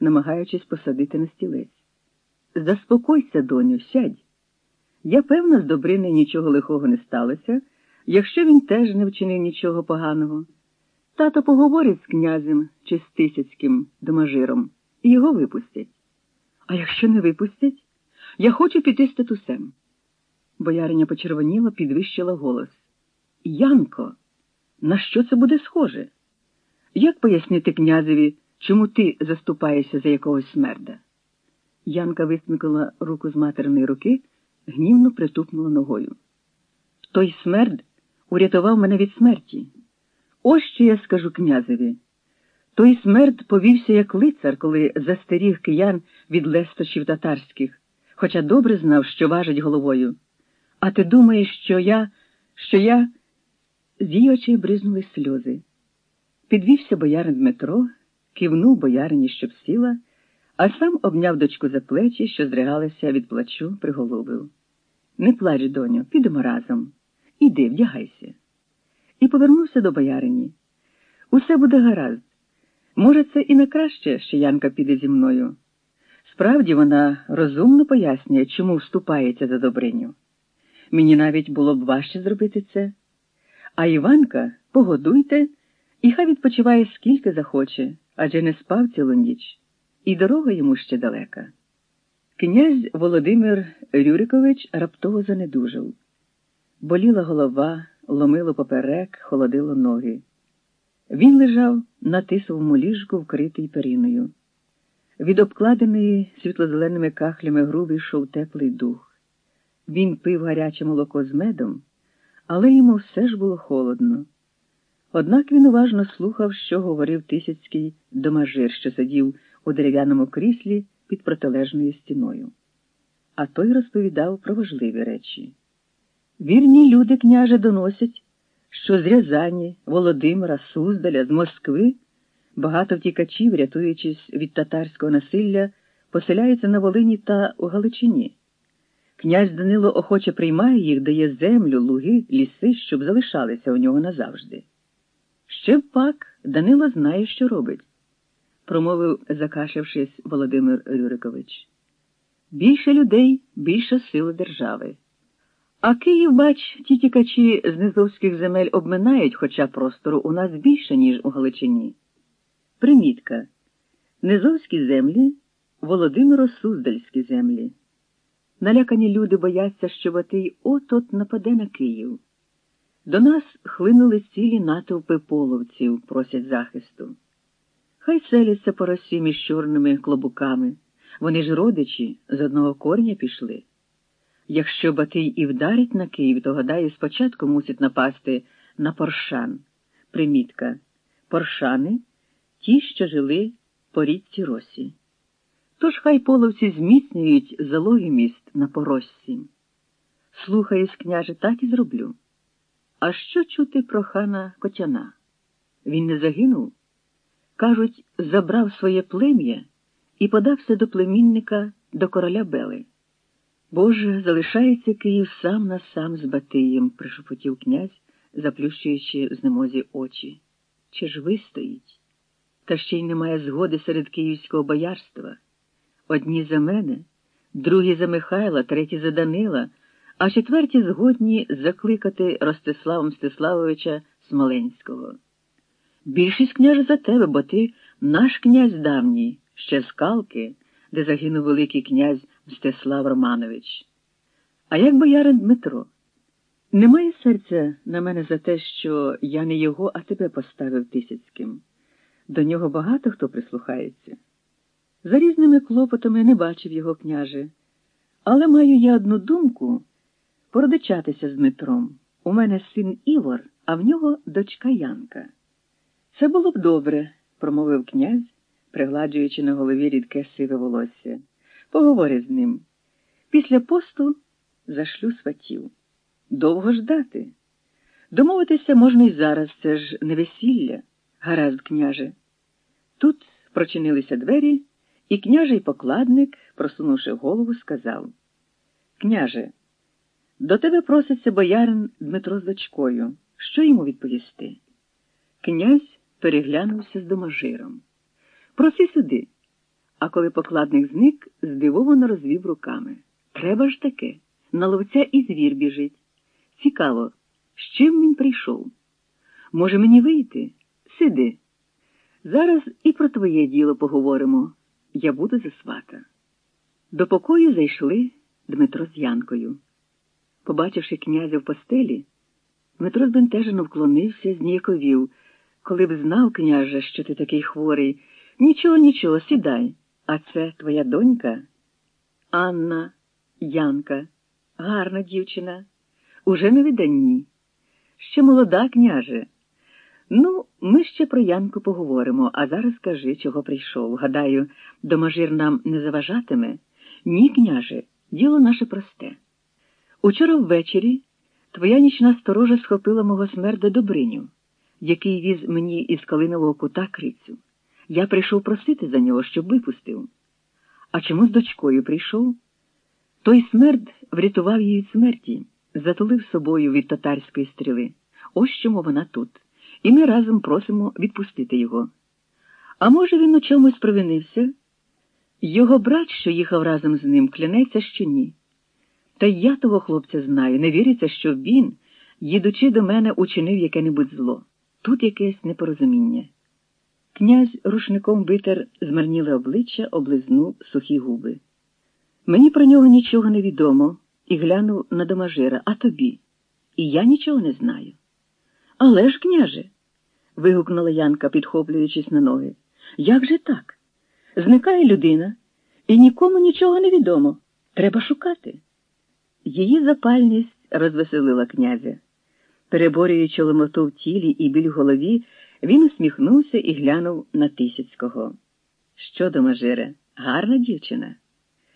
намагаючись посадити на стілець. Заспокойся, доню, сядь. Я певна, з Добрини нічого лихого не сталося, якщо він теж не вчинив нічого поганого. Тато поговорить з князем чи з Тисяцьким домажиром і його випустять. А якщо не випустять, я хочу піти з татусем. Бояриня почервоніла, підвищила голос. Янко, на що це буде схоже? Як пояснити князеві, чому ти заступаєшся за якогось смерда? Янка висмикнула руку з материної руки, гнівно притупнула ногою. Той смерд урятував мене від смерті. Ось що я скажу князеві. Той смерд повівся як лицар, коли застеріг киян від лестощів татарських, хоча добре знав, що важить головою. А ти думаєш, що я, що я. З її очей бризнули сльози. Підвівся боярин Дмитро, кивнув боярині, щоб сіла, а сам обняв дочку за плечі, що здригалися від плачу, приголубив. Не плач, доню, підемо разом. Іди, вдягайся. І повернувся до боярині. Усе буде гаразд. Може, це і на краще, що Янка піде зі мною. Справді вона розумно пояснює, чому вступається за Добриню. Мені навіть було б важче зробити це. А Іванка погодуйте, і хай відпочиває скільки захоче, адже не спав цілу ніч, і дорога йому ще далека. Князь Володимир Рюрикович раптово занедужав. Боліла голова, ломило поперек, холодило ноги. Він лежав на тисовому ліжку, вкритий периною. Від обкладеної світлозеленими кахлями груби йшов теплий дух. Він пив гаряче молоко з медом, але йому все ж було холодно. Однак він уважно слухав, що говорив Тисяцький домажир, що сидів у дерев'яному кріслі під протилежною стіною. А той розповідав про важливі речі. Вірні люди, княже, доносять, що з Рязані, Володимира, Суздаля, з Москви багато втікачів, рятуючись від татарського насилля, поселяються на Волині та у Галичині. Князь Данило охоче приймає їх, дає землю, луги, ліси, щоб залишалися у нього назавжди. Ще пак Данило знає, що робить, промовив, закашившись Володимир Рюрикович. Більше людей, більша сила держави. А Київ, бач, ті тікачі з низовських земель обминають, хоча простору у нас більше, ніж у Галичині. Примітка. Низовські землі Володимиро Суздальські землі. Налякані люди бояться, що Батий от-от нападе на Київ. До нас хлинули цілі натовпи половців, просять захисту. Хай селяться по росі між чорними клобуками. Вони ж родичі з одного корня пішли. Якщо Батий і вдарить на Київ, то гадаю, спочатку мусить напасти на Поршан. Примітка. Поршани ті, що жили по річці Росі. Тож хай половці зміцнюють залоги міст на порожці. Слухаюсь, княже, так і зроблю. А що чути про хана Котяна? Він не загинув? Кажуть, забрав своє плем'я і подався до племінника до короля Бели. Боже, залишається Київ сам на сам з Батиєм, пришепотів князь, заплющуючи в знемозі очі. Чи ж вистоїть? Та ще й немає згоди серед київського боярства. Одні за мене, другі за Михайла, треті за Данила, а четверті згодні закликати Ростислава Мстиславовича Смоленського. Більшість княже за тебе, бо ти наш князь давній, ще з Калки, де загинув Великий князь Мстислав Романович. А як боярин Дмитро? Немає серця на мене за те, що я не його, а тебе поставив Тисяцьким. До нього багато хто прислухається. За різними клопотами не бачив його княже, але маю я одну думку породичатися з Дмитром. У мене син Івор, а в нього дочка Янка. Це було б добре, промовив князь, пригладжуючи на голові рідке сиве волосся. Поговори з ним. Після посту зашлю сватів. Довго ждати. Домовитися можна й зараз, це ж не весілля, гаразд, княже. Тут прочинилися двері, і княжий покладник, просунувши голову, сказав Княже, до тебе проситься боярин Дмитро з дочкою. Що йому відповісти? Князь переглянувся з доможиром. Проси сюди. А коли покладник зник, здивовано розвів руками. Треба ж таке. На ловця і звір біжить. Цікаво, з чим він прийшов? Може, мені вийти? Сиди. Зараз і про твоє діло поговоримо. Я буду за свата. До покою зайшли Дмитро з Янкою. Побачивши князя в постелі, Дмитро збентежено вклонився, зніяковів. Коли б знав, княже, що ти такий хворий. Нічого, нічого, сідай. А це твоя донька? Анна, Янка, гарна дівчина. Уже на виданні. Ще молода, княже. Ну, ми ще про Янку поговоримо, а зараз скажи, чого прийшов. Гадаю, домажир нам не заважатиме? Ні, княже, діло наше просте. Учора ввечері твоя нічна сторожа схопила мого смерда Добриню, який віз мені із Калинового кута крицю. Я прийшов просити за нього, щоб випустив. А чому з дочкою прийшов? Той смерд врятував її від смерті, затулив собою від татарської стріли. Ось чому вона тут. І ми разом просимо відпустити його. А може, він у чомусь провинився? Його брат, що їхав разом з ним, клянеться, що ні. Та я того хлопця знаю, не віриться, що він, їдучи до мене, учинив яке-небудь зло. Тут якесь непорозуміння. Князь рушником витер змарніле обличчя, облизнув сухі губи. Мені про нього нічого не відомо і глянув на домажира, а тобі. І я нічого не знаю. Але ж, княже, вигукнула Янка, підхоплюючись на ноги. Як же так? Зникає людина, і нікому нічого не відомо. Треба шукати. Її запальність розвеселила князя. Переборюючи ломоту в тілі і біль в голові, він усміхнувся і глянув на Тисяцького. Що до Мажире, гарна дівчина.